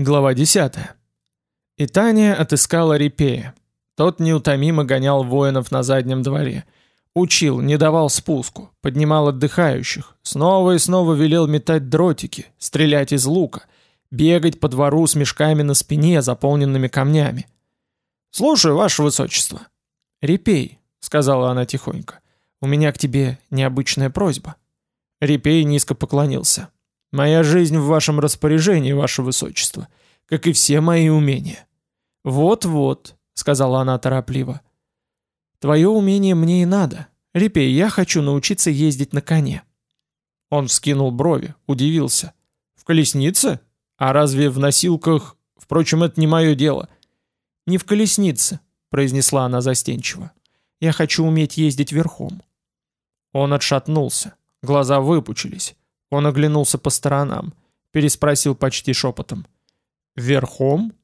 Глава 10. Итания отыскала Репея. Тот неутомимо гонял воинов на заднем дворе. Учил, не давал спуску, поднимал отдыхающих, снова и снова велел метать дротики, стрелять из лука, бегать по двору с мешками на спине, заполненными камнями. «Слушаю, ваше высочество». «Репей», — сказала она тихонько, — «у меня к тебе необычная просьба». Репей низко поклонился. Моя жизнь в вашем распоряжении, ваше высочество, как и все мои умения». «Вот-вот», — сказала она торопливо. «Твое умение мне и надо. Репей, я хочу научиться ездить на коне». Он вскинул брови, удивился. «В колеснице? А разве в носилках? Впрочем, это не мое дело». «Не в колеснице», — произнесла она застенчиво. «Я хочу уметь ездить верхом». Он отшатнулся, глаза выпучились. Он оглянулся по сторонам, переспросил почти шепотом. «Верхом?»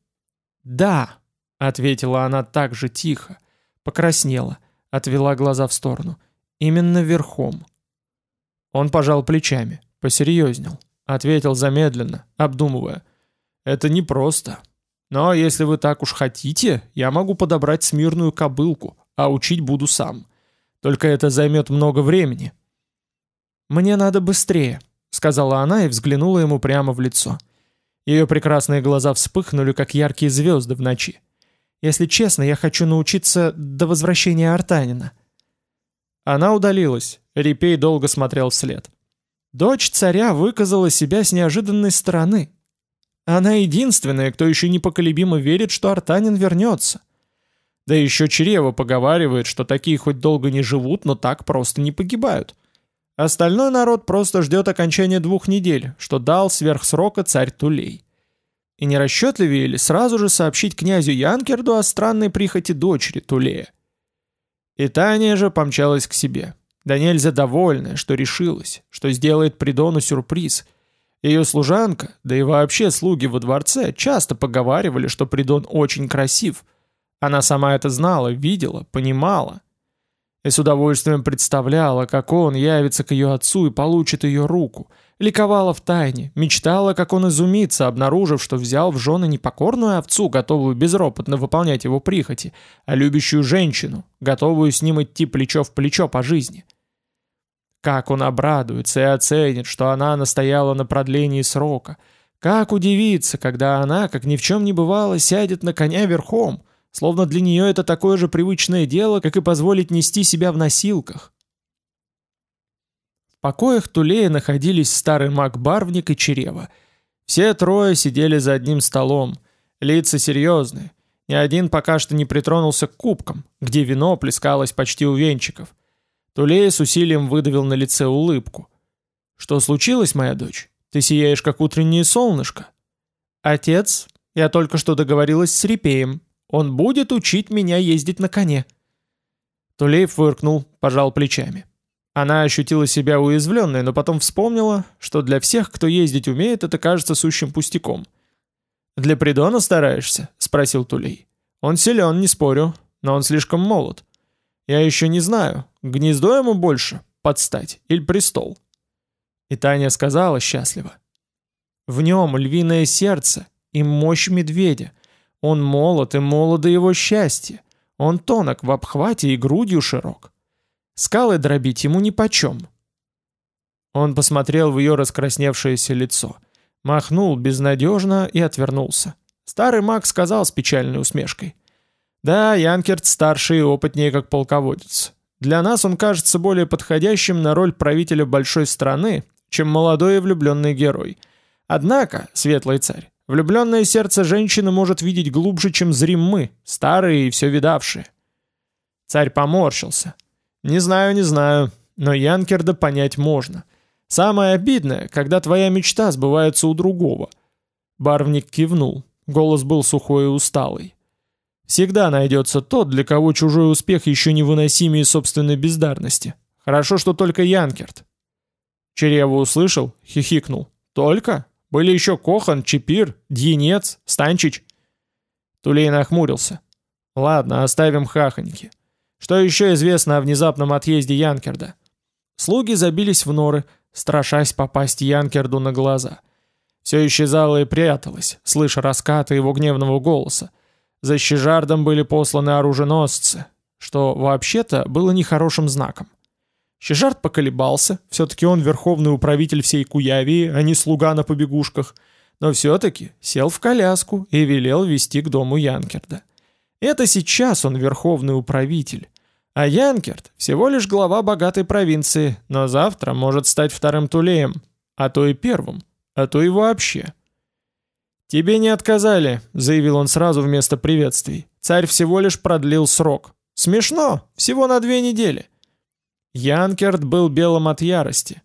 «Да», — ответила она так же тихо, покраснела, отвела глаза в сторону. «Именно верхом». Он пожал плечами, посерьезнел, ответил замедленно, обдумывая. «Это непросто. Но если вы так уж хотите, я могу подобрать смирную кобылку, а учить буду сам. Только это займет много времени». «Мне надо быстрее», сказала она и взглянула ему прямо в лицо. Ее прекрасные глаза вспыхнули, как яркие звезды в ночи. «Если честно, я хочу научиться до возвращения Артанина». Она удалилась, Репей долго смотрел вслед. Дочь царя выказала себя с неожиданной стороны. Она единственная, кто еще непоколебимо верит, что Артанин вернется. Да еще Чрево поговаривает, что такие хоть долго не живут, но так просто не погибают. Остальной народ просто ждет окончания двух недель, что дал сверх срока царь Тулей. И не расчетливее ли сразу же сообщить князю Янкерду о странной прихоти дочери Тулея? И Таня же помчалась к себе. Да нельзя довольная, что решилась, что сделает Придону сюрприз. Ее служанка, да и вообще слуги во дворце, часто поговаривали, что Придон очень красив. Она сама это знала, видела, понимала и с удовольствием представляла, как он явится к ее отцу и получит ее руку. Ликовала в тайне, мечтала, как он изумится, обнаружив, что взял в жены не покорную овцу, готовую безропотно выполнять его прихоти, а любящую женщину, готовую с ним идти плечо в плечо по жизни. Как он обрадуется и оценит, что она настояла на продлении срока. Как удивится, когда она, как ни в чем не бывало, сядет на коня верхом — словно для нее это такое же привычное дело, как и позволить нести себя в носилках. В покоях Тулея находились старый маг Барвник и Черева. Все трое сидели за одним столом, лица серьезные. Ни один пока что не притронулся к кубкам, где вино плескалось почти у венчиков. Тулея с усилием выдавил на лице улыбку. «Что случилось, моя дочь? Ты сияешь, как утреннее солнышко». «Отец, я только что договорилась с Репеем», он будет учить меня ездить на коне». Тулей фыркнул, пожал плечами. Она ощутила себя уязвленной, но потом вспомнила, что для всех, кто ездить умеет, это кажется сущим пустяком. «Для Придона стараешься?» — спросил Тулей. «Он силен, не спорю, но он слишком молод. Я еще не знаю, гнездо ему больше, подстать или престол?» И Таня сказала счастливо. «В нем львиное сердце и мощь медведя — он молод, и молодо его счастье. Он тонок в обхвате и грудью широк. Скалы дробить ему нипочем. Он посмотрел в ее раскрасневшееся лицо, махнул безнадежно и отвернулся. Старый маг сказал с печальной усмешкой. «Да, Янкерт старше и опытнее как полководец. Для нас он кажется более подходящим на роль правителя большой страны, чем молодой и влюбленный герой. Однако, светлый царь, Влюбленное сердце женщины может видеть глубже, чем зрим мы, старые и все видавшие. Царь поморщился. Не знаю, не знаю, но Янкерда понять можно. Самое обидное, когда твоя мечта сбывается у другого. Барвник кивнул. Голос был сухой и усталый. Всегда найдется тот, для кого чужой успех еще невыносимее собственной бездарности. Хорошо, что только Янкерт. Черева услышал, хихикнул. «Только? Были еще Кохан, Чепир, Дьянец, Станчич. Тулей нахмурился. Ладно, оставим хахоньки. Что еще известно о внезапном отъезде Янкерда? Слуги забились в норы, страшась попасть Янкерду на глаза. Все исчезало и пряталось, слыша раскаты его гневного голоса. За Щежардом были посланы оруженосцы, что вообще-то было нехорошим знаком. Щежард поколебался, все-таки он верховный управитель всей Куявии, а не слуга на побегушках, но все-таки сел в коляску и велел вести к дому Янкерда. Это сейчас он верховный управитель, а Янкерд всего лишь глава богатой провинции, но завтра может стать вторым Тулеем, а то и первым, а то и вообще. «Тебе не отказали», — заявил он сразу вместо приветствий. «Царь всего лишь продлил срок. Смешно, всего на две недели». Янкерт был белым от ярости.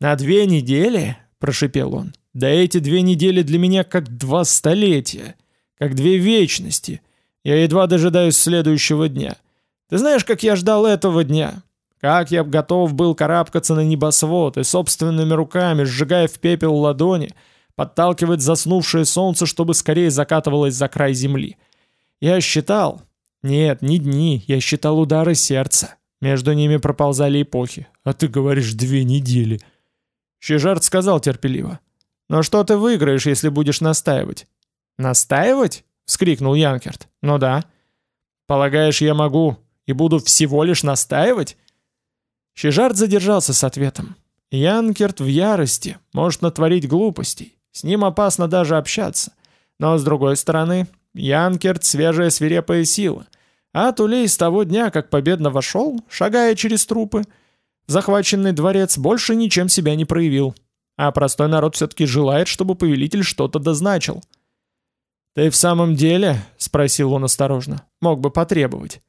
«На две недели?» — прошипел он. «Да эти две недели для меня как два столетия, как две вечности. Я едва дожидаюсь следующего дня. Ты знаешь, как я ждал этого дня? Как я готов был карабкаться на небосвод и собственными руками, сжигая в пепел ладони, подталкивать заснувшее солнце, чтобы скорее закатывалось за край земли. Я считал... Нет, не дни, я считал удары сердца. Между ними проползали эпохи. А ты говоришь две недели. Щежарт сказал терпеливо. «Но что ты выиграешь, если будешь настаивать?» «Настаивать?» — вскрикнул Янкерт. «Ну да». «Полагаешь, я могу и буду всего лишь настаивать?» Щежарт задержался с ответом. Янкерт в ярости, может натворить глупостей. С ним опасно даже общаться. Но с другой стороны, Янкерт — свежая свирепая сила — а Тулей с того дня, как победно вошел, шагая через трупы, захваченный дворец больше ничем себя не проявил. А простой народ все-таки желает, чтобы повелитель что-то дозначил. «Ты в самом деле?» — спросил он осторожно. «Мог бы потребовать».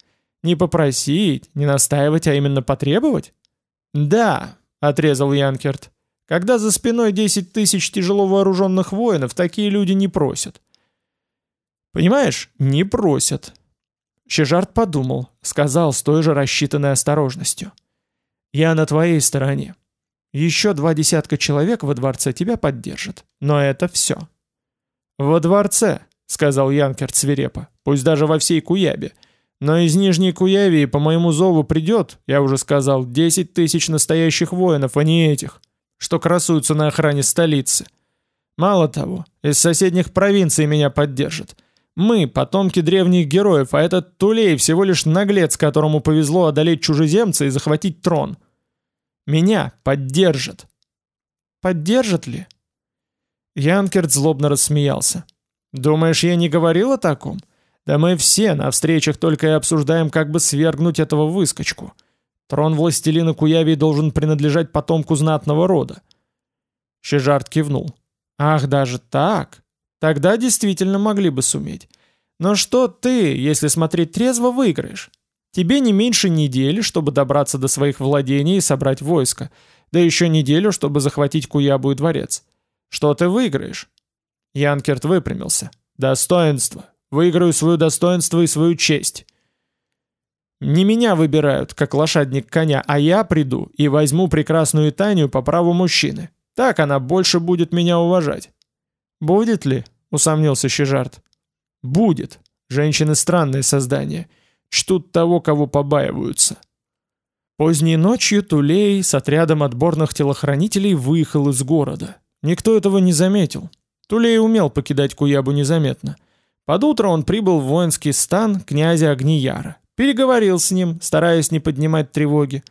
«Не попросить, не настаивать, а именно потребовать?» «Да», — отрезал Янкерт. «Когда за спиной 10 тысяч тяжело вооруженных воинов, такие люди не просят». «Понимаешь, не просят. Щежарт подумал, сказал с той же рассчитанной осторожностью. «Я на твоей стороне. Еще два десятка человек во дворце тебя поддержат. Но это все». «Во дворце», — сказал Янкерт свирепо, «пусть даже во всей Куябе. Но из Нижней Куявии по моему зову придет, я уже сказал, десять тысяч настоящих воинов, а не этих, что красуются на охране столицы. Мало того, из соседних провинций меня поддержат». Мы, потомки древних героев, а этот Тулей всего лишь наглец, которому повезло одолеть чужеземца и захватить трон. Меня поддержат. Поддержат ли? Янкерт злобно рассмеялся. Думаешь, я не говорил о таком? Да мы все на встречах только и обсуждаем, как бы свергнуть этого выскочку. Трон властелина Куявии должен принадлежать потомку знатного рода. Щежарт кивнул. Ах, даже так? Тогда действительно могли бы суметь. Но что ты, если смотреть трезво, выиграешь? Тебе не меньше недели, чтобы добраться до своих владений и собрать войско, да еще неделю, чтобы захватить Куябу и дворец. Что ты выиграешь? Янкерт выпрямился. Достоинство. Выиграю свое достоинство и свою честь. Не меня выбирают, как лошадник коня, а я приду и возьму прекрасную Танию по праву мужчины. Так она больше будет меня уважать. Будет ли? Усомнился Щежарт. «Будет. Женщины странные создания. Чтут того, кого побаиваются». Поздней ночью Тулей с отрядом отборных телохранителей выехал из города. Никто этого не заметил. Тулей умел покидать Куябу незаметно. Под утро он прибыл в воинский стан князя Огнияра. Переговорил с ним, стараясь не поднимать тревоги.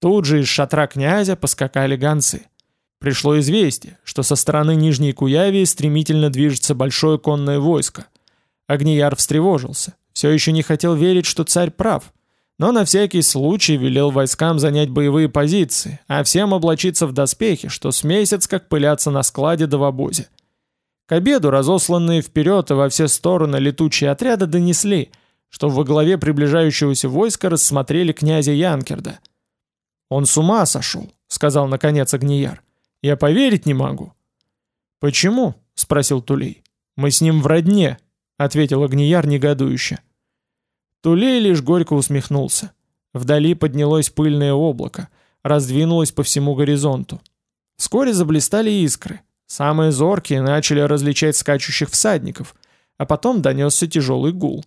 Тут же из шатра князя поскакали гонцы. Пришло известие, что со стороны Нижней Куявии стремительно движется большое конное войско. Огнияр встревожился, все еще не хотел верить, что царь прав, но на всякий случай велел войскам занять боевые позиции, а всем облачиться в доспехи, что с месяц как пыляться на складе да в обозе. К обеду разосланные вперед и во все стороны летучие отряды донесли, что во главе приближающегося войска рассмотрели князя Янкерда. «Он с ума сошел», — сказал наконец Огнияр. Я поверить не могу». «Почему?» — спросил Тулей. «Мы с ним в родне», — ответил Огнияр негодующе. Тулей лишь горько усмехнулся. Вдали поднялось пыльное облако, раздвинулось по всему горизонту. Вскоре заблистали искры. Самые зоркие начали различать скачущих всадников, а потом донесся тяжелый гул.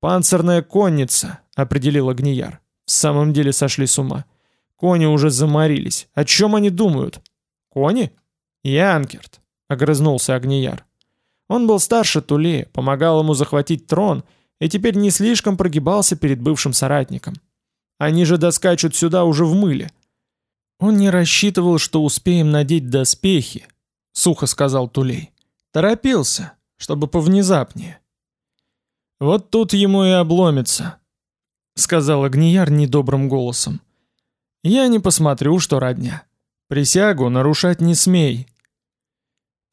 «Панцирная конница», — определил Огнияр. «В самом деле сошли с ума. Кони уже заморились. О чем они думают?» «Кони?» «Янкерт», — огрызнулся Агнияр. Он был старше Тулея, помогал ему захватить трон и теперь не слишком прогибался перед бывшим соратником. Они же доскачут сюда уже в мыле. Он не рассчитывал, что успеем надеть доспехи, сухо сказал Тулей. Торопился, чтобы повнезапнее. Вот тут ему и обломится, сказал Агнияр недобрым голосом. Я не посмотрю, что родня. Присягу нарушать не смей.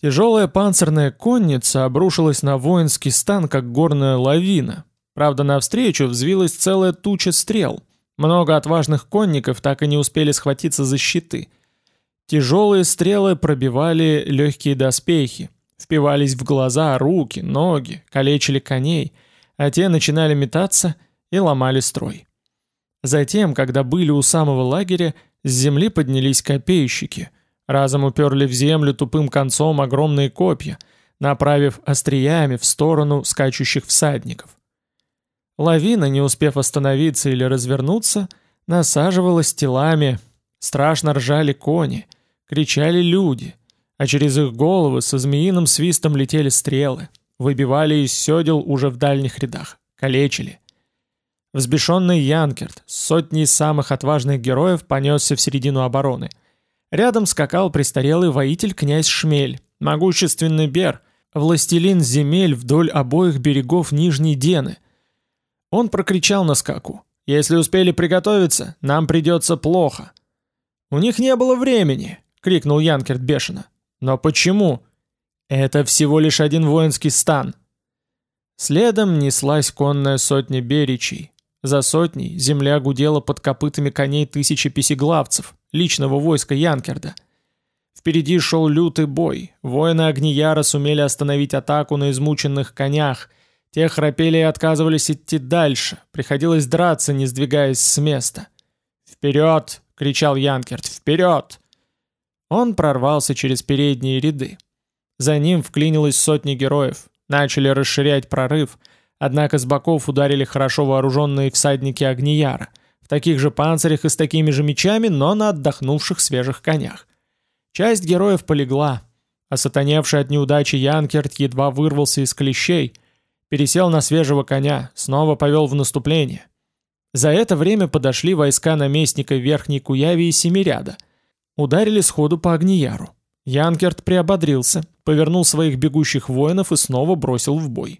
Тяжелая панцирная конница обрушилась на воинский стан, как горная лавина. Правда, навстречу взвилась целая туча стрел. Много отважных конников так и не успели схватиться за щиты. Тяжелые стрелы пробивали легкие доспехи, впивались в глаза, руки, ноги, калечили коней, а те начинали метаться и ломали строй. Затем, когда были у самого лагеря, с земли поднялись копейщики, разом уперли в землю тупым концом огромные копья, направив остриями в сторону скачущих всадников. Лавина, не успев остановиться или развернуться, насаживалась телами, страшно ржали кони, кричали люди, а через их головы со змеиным свистом летели стрелы, выбивали из седел уже в дальних рядах, калечили. Взбешенный Янкерт с сотней самых отважных героев понесся в середину обороны. Рядом скакал престарелый воитель князь Шмель, могущественный Бер, властелин земель вдоль обоих берегов Нижней Дены — он прокричал на скаку. «Если успели приготовиться, нам придется плохо». «У них не было времени!» — крикнул Янкерт бешено. «Но почему?» «Это всего лишь один воинский стан». Следом неслась конная сотня беричей. За сотней земля гудела под копытами коней тысячи песеглавцев, личного войска Янкерда. Впереди шел лютый бой. Воины Огнияра сумели остановить атаку на измученных конях — те храпели и отказывались идти дальше, приходилось драться, не сдвигаясь с места. «Вперед!» — кричал Янкерт. «Вперед!» Он прорвался через передние ряды. За ним вклинилось сотни героев, начали расширять прорыв, однако с боков ударили хорошо вооруженные всадники Агнияра, в таких же панцирях и с такими же мечами, но на отдохнувших свежих конях. Часть героев полегла, а сатаневший от неудачи Янкерт едва вырвался из клещей — пересел на свежего коня, снова повел в наступление. За это время подошли войска наместника Верхней Куяви и Семиряда. Ударили сходу по Агнияру. Янкерт приободрился, повернул своих бегущих воинов и снова бросил в бой.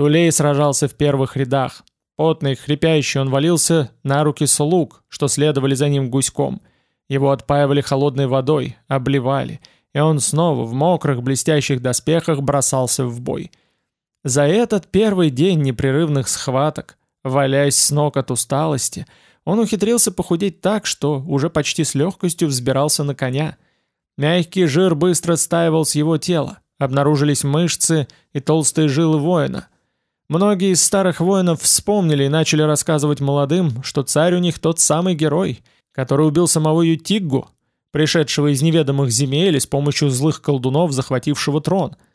Тулей сражался в первых рядах. Потный, хрипящий, он валился на руки слуг, что следовали за ним гуськом. Его отпаивали холодной водой, обливали, и он снова в мокрых блестящих доспехах бросался в бой. За этот первый день непрерывных схваток, валяясь с ног от усталости, он ухитрился похудеть так, что уже почти с легкостью взбирался на коня. Мягкий жир быстро стаивал с его тела, обнаружились мышцы и толстые жилы воина. Многие из старых воинов вспомнили и начали рассказывать молодым, что царь у них тот самый герой, который убил самого Ютиггу, пришедшего из неведомых земель с помощью злых колдунов захватившего трон –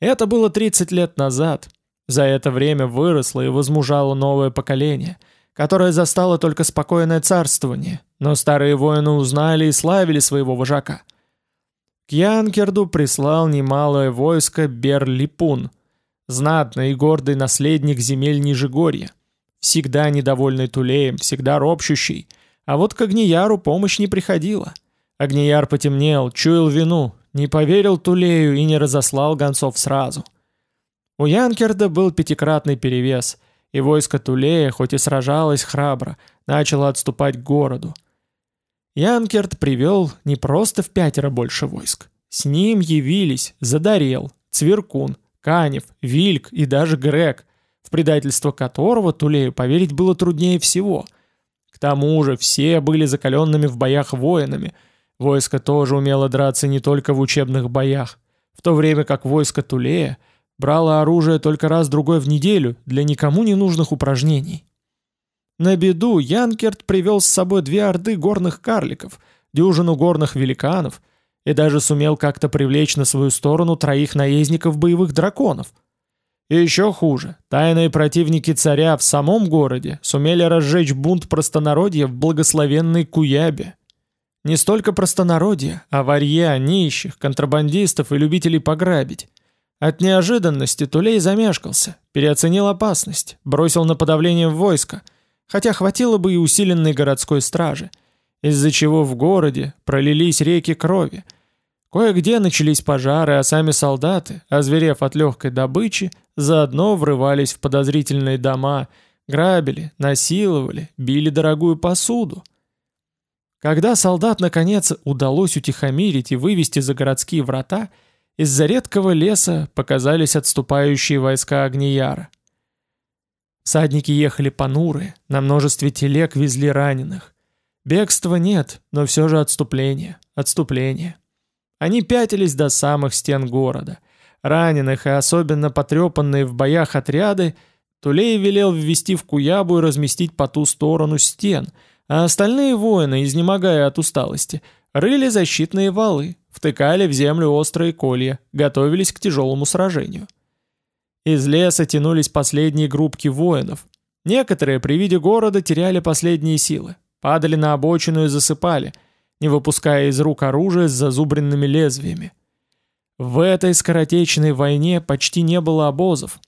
это было 30 лет назад. За это время выросло и возмужало новое поколение, которое застало только спокойное царствование, но старые воины узнали и славили своего вожака. К Янкерду прислал немалое войско Берлипун, знатный и гордый наследник земель Нижегорья, всегда недовольный Тулеем, всегда ропщущий, а вот к Агнияру помощь не приходила. Агнияр потемнел, чуял вину, не поверил Тулею и не разослал гонцов сразу. У Янкерда был пятикратный перевес, и войско Тулея, хоть и сражалось храбро, начало отступать к городу. Янкерд привел не просто в пятеро больше войск. С ним явились Задарел, Цверкун, Канев, Вильк и даже Грек, в предательство которого Тулею поверить было труднее всего. К тому же все были закаленными в боях воинами – Войско тоже умело драться не только в учебных боях, в то время как войско Тулея брало оружие только раз-другой в неделю для никому не нужных упражнений. На беду Янкерт привел с собой две орды горных карликов, дюжину горных великанов и даже сумел как-то привлечь на свою сторону троих наездников боевых драконов. И еще хуже, тайные противники царя в самом городе сумели разжечь бунт простонародья в благословенной Куябе. Не столько простонародья, а варья, нищих, контрабандистов и любителей пограбить. От неожиданности Тулей замешкался, переоценил опасность, бросил на подавление войска, хотя хватило бы и усиленной городской стражи, из-за чего в городе пролились реки крови. Кое-где начались пожары, а сами солдаты, озверев от легкой добычи, заодно врывались в подозрительные дома, грабили, насиловали, били дорогую посуду. Когда солдат наконец удалось утихомирить и вывести за городские врата, из-за редкого леса показались отступающие войска Агнияра. Садники ехали понурые, на множестве телег везли раненых. Бегства нет, но все же отступление, отступление. Они пятились до самых стен города. Раненых и особенно потрепанные в боях отряды Тулей велел ввести в Куябу и разместить по ту сторону стен – а остальные воины, изнемогая от усталости, рыли защитные валы, втыкали в землю острые колья, готовились к тяжелому сражению. Из леса тянулись последние группки воинов. Некоторые при виде города теряли последние силы, падали на обочину и засыпали, не выпуская из рук оружие с зазубренными лезвиями. В этой скоротечной войне почти не было обозов,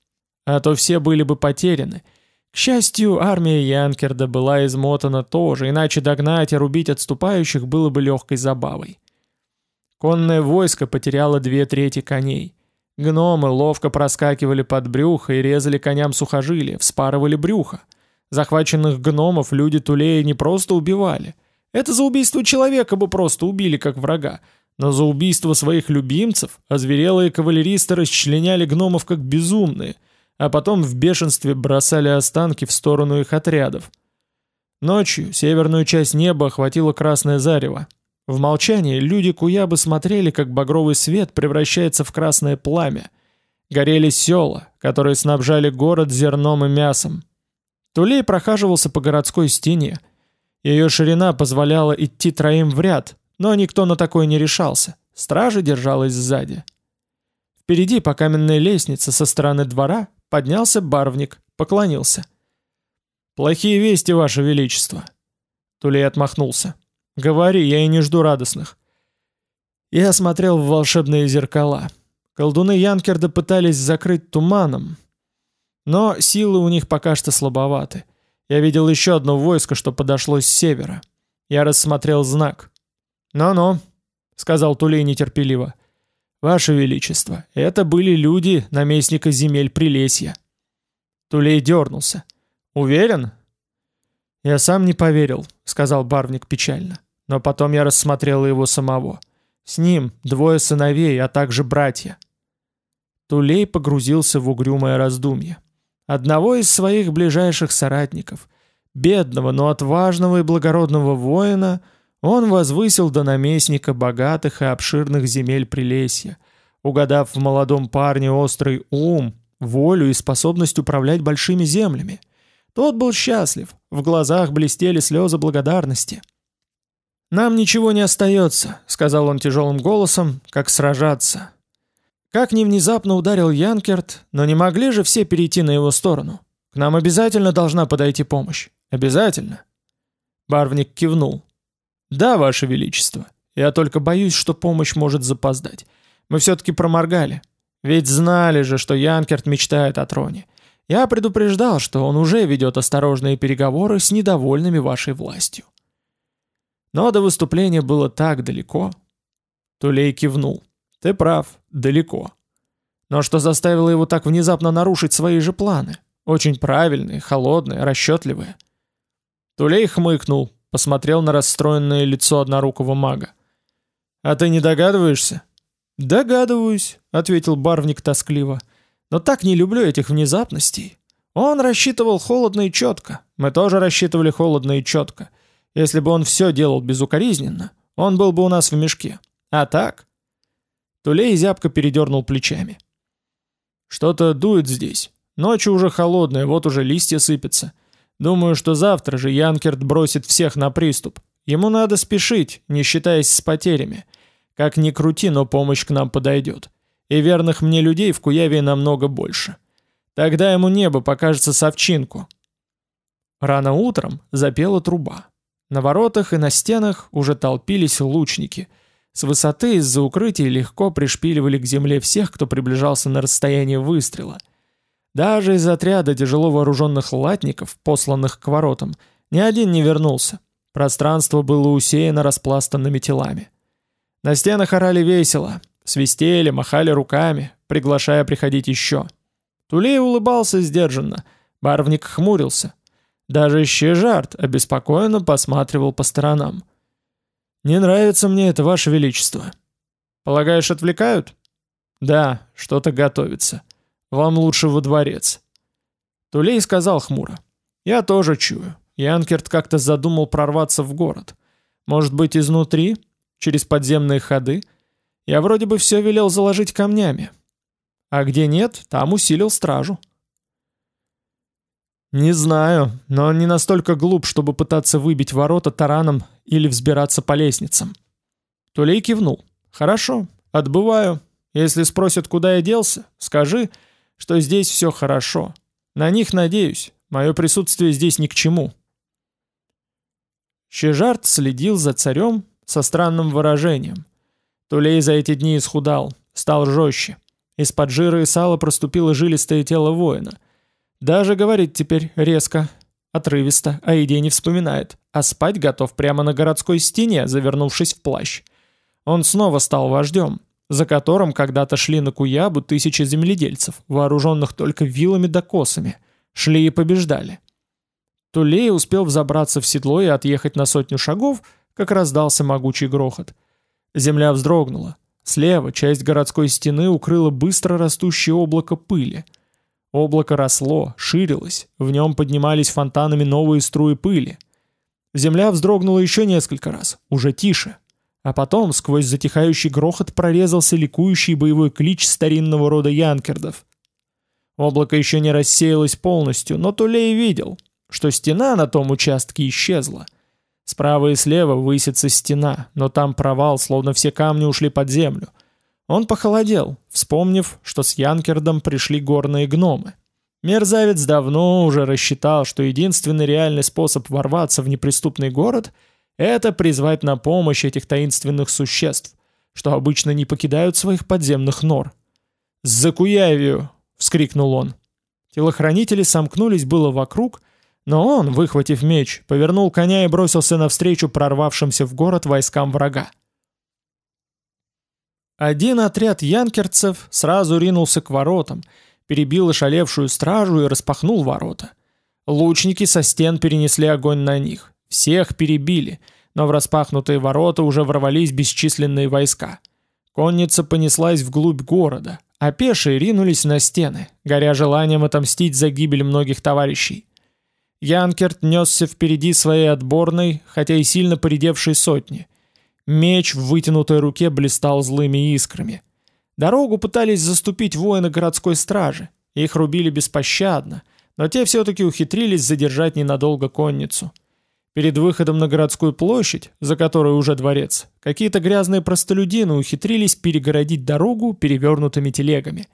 а то все были бы потеряны – к счастью, армия Янкерда была измотана тоже, иначе догнать и рубить отступающих было бы легкой забавой. Конное войско потеряло две трети коней. Гномы ловко проскакивали под брюхо и резали коням сухожилия, вспарывали брюхо. Захваченных гномов люди Тулея не просто убивали. Это за убийство человека бы просто убили как врага. Но за убийство своих любимцев озверелые кавалеристы расчленяли гномов как безумные – а потом в бешенстве бросали останки в сторону их отрядов. Ночью северную часть неба охватило красное зарево. В молчании люди Куябы смотрели, как багровый свет превращается в красное пламя. Горели села, которые снабжали город зерном и мясом. Тулей прохаживался по городской стене. Ее ширина позволяла идти троим в ряд, но никто на такое не решался. Стража держалась сзади. Впереди по каменной лестнице со стороны двора Поднялся барвник, поклонился. «Плохие вести, Ваше Величество!» Тулей отмахнулся. «Говори, я и не жду радостных». Я смотрел в волшебные зеркала. Колдуны Янкерда пытались закрыть туманом, но силы у них пока что слабоваты. Я видел еще одно войско, что подошло с севера. Я рассмотрел знак. «Ну-ну», — сказал Тулей нетерпеливо. «Ваше Величество, это были люди наместника земель Прилесья». Тулей дернулся. «Уверен?» «Я сам не поверил», — сказал Барвник печально. «Но потом я рассмотрел его самого. С ним двое сыновей, а также братья». Тулей погрузился в угрюмое раздумье. Одного из своих ближайших соратников, бедного, но отважного и благородного воина — он возвысил до наместника богатых и обширных земель Прилесья, угадав в молодом парне острый ум, волю и способность управлять большими землями. Тот был счастлив, в глазах блестели слезы благодарности. «Нам ничего не остается», — сказал он тяжелым голосом, — «как сражаться». Как ни внезапно ударил Янкерт, но не могли же все перейти на его сторону. К нам обязательно должна подойти помощь. Обязательно. Барвник кивнул. «Да, Ваше Величество. Я только боюсь, что помощь может запоздать. Мы все-таки проморгали. Ведь знали же, что Янкерт мечтает о троне. Я предупреждал, что он уже ведет осторожные переговоры с недовольными вашей властью». Но до выступления было так далеко. Тулей кивнул. «Ты прав, далеко. Но что заставило его так внезапно нарушить свои же планы? Очень правильные, холодные, расчетливые». Тулей хмыкнул, посмотрел на расстроенное лицо однорукого мага. «А ты не догадываешься?» «Догадываюсь», — ответил Барвник тоскливо. «Но так не люблю этих внезапностей. Он рассчитывал холодно и четко. Мы тоже рассчитывали холодно и четко. Если бы он все делал безукоризненно, он был бы у нас в мешке. А так...» Тулей зябко передернул плечами. «Что-то дует здесь. Ночь уже холодная, вот уже листья сыпятся. Думаю, что завтра же Янкерт бросит всех на приступ. Ему надо спешить, не считаясь с потерями. Как ни крути, но помощь к нам подойдет. И верных мне людей в Куяве намного больше. Тогда ему небо покажется совчинку. Рано утром запела труба. На воротах и на стенах уже толпились лучники. С высоты из-за укрытий легко пришпиливали к земле всех, кто приближался на расстояние выстрела. Даже из отряда тяжело вооруженных латников, посланных к воротам, ни один не вернулся. Пространство было усеяно распластанными телами. На стенах орали весело, свистели, махали руками, приглашая приходить еще. Тулей улыбался сдержанно, барвник хмурился. Даже Щежарт обеспокоенно посматривал по сторонам. «Не нравится мне это, Ваше Величество». «Полагаешь, отвлекают?» «Да, что-то готовится. Вам лучше во дворец». Тулей сказал хмуро. «Я тоже чую. Янкерт как-то задумал прорваться в город. Может быть, изнутри, через подземные ходы? Я вроде бы все велел заложить камнями. А где нет, там усилил стражу». «Не знаю, но он не настолько глуп, чтобы пытаться выбить ворота тараном или взбираться по лестницам». Тулей кивнул. «Хорошо, отбываю. Если спросят, куда я делся, скажи, что здесь все хорошо. На них надеюсь. Мое присутствие здесь ни к чему». Щежарт следил за царем со странным выражением. Тулей за эти дни исхудал, стал жестче. Из-под жира и сала проступило жилистое тело воина — даже говорит теперь резко, отрывисто, о еде не вспоминает, а спать готов прямо на городской стене, завернувшись в плащ. Он снова стал вождем, за которым когда-то шли на Куябу тысячи земледельцев, вооруженных только вилами да косами. Шли и побеждали. Тулей успел взобраться в седло и отъехать на сотню шагов, как раздался могучий грохот. Земля вздрогнула. Слева часть городской стены укрыла быстро растущее облако пыли — Облако росло, ширилось, в нем поднимались фонтанами новые струи пыли. Земля вздрогнула еще несколько раз, уже тише. А потом сквозь затихающий грохот прорезался ликующий боевой клич старинного рода янкердов. Облако еще не рассеялось полностью, но Тулей видел, что стена на том участке исчезла. Справа и слева высится стена, но там провал, словно все камни ушли под землю — он похолодел, вспомнив, что с Янкердом пришли горные гномы. Мерзавец давно уже рассчитал, что единственный реальный способ ворваться в неприступный город — это призвать на помощь этих таинственных существ, что обычно не покидают своих подземных нор. «За Куявию!» — вскрикнул он. Телохранители сомкнулись было вокруг, но он, выхватив меч, повернул коня и бросился навстречу прорвавшимся в город войскам врага. Один отряд янкерцев сразу ринулся к воротам, перебил ошалевшую стражу и распахнул ворота. Лучники со стен перенесли огонь на них. Всех перебили, но в распахнутые ворота уже ворвались бесчисленные войска. Конница понеслась вглубь города, а пешие ринулись на стены, горя желанием отомстить за гибель многих товарищей. Янкерт несся впереди своей отборной, хотя и сильно поредевшей сотни. Меч в вытянутой руке блистал злыми искрами. Дорогу пытались заступить воины городской стражи. Их рубили беспощадно, но те все-таки ухитрились задержать ненадолго конницу. Перед выходом на городскую площадь, за которой уже дворец, какие-то грязные простолюдины ухитрились перегородить дорогу перевернутыми телегами.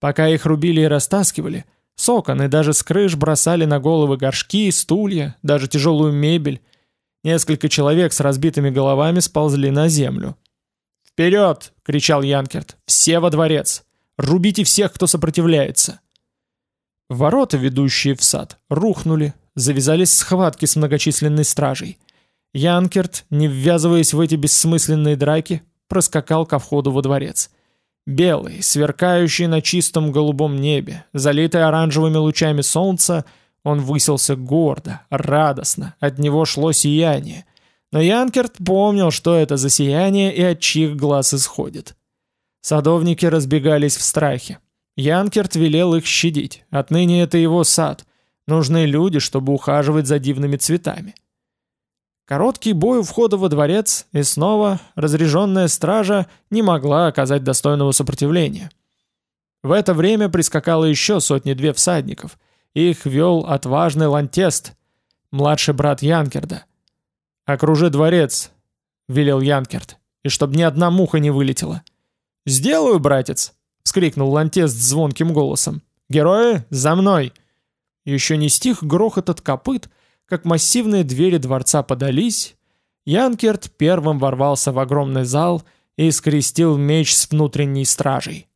Пока их рубили и растаскивали, соконы даже с крыш бросали на головы горшки, стулья, даже тяжелую мебель, Несколько человек с разбитыми головами сползли на землю. «Вперед!» — кричал Янкерт. «Все во дворец! Рубите всех, кто сопротивляется!» Ворота, ведущие в сад, рухнули, завязались схватки с многочисленной стражей. Янкерт, не ввязываясь в эти бессмысленные драки, проскакал ко входу во дворец. Белый, сверкающий на чистом голубом небе, залитый оранжевыми лучами солнца — он высился гордо, радостно, от него шло сияние. Но Янкерт помнил, что это за сияние и от чьих глаз исходит. Садовники разбегались в страхе. Янкерт велел их щадить, отныне это его сад. Нужны люди, чтобы ухаживать за дивными цветами. Короткий бой у входа во дворец, и снова разряженная стража не могла оказать достойного сопротивления. В это время прискакало еще сотни-две всадников, их вел отважный Лантест, младший брат Янкерда. «Окружи дворец», — велел Янкерд, — «и чтоб ни одна муха не вылетела». «Сделаю, братец!» — вскрикнул Лантест звонким голосом. «Герои, за мной!» Еще не стих грохот от копыт, как массивные двери дворца подались, Янкерт первым ворвался в огромный зал и скрестил меч с внутренней стражей.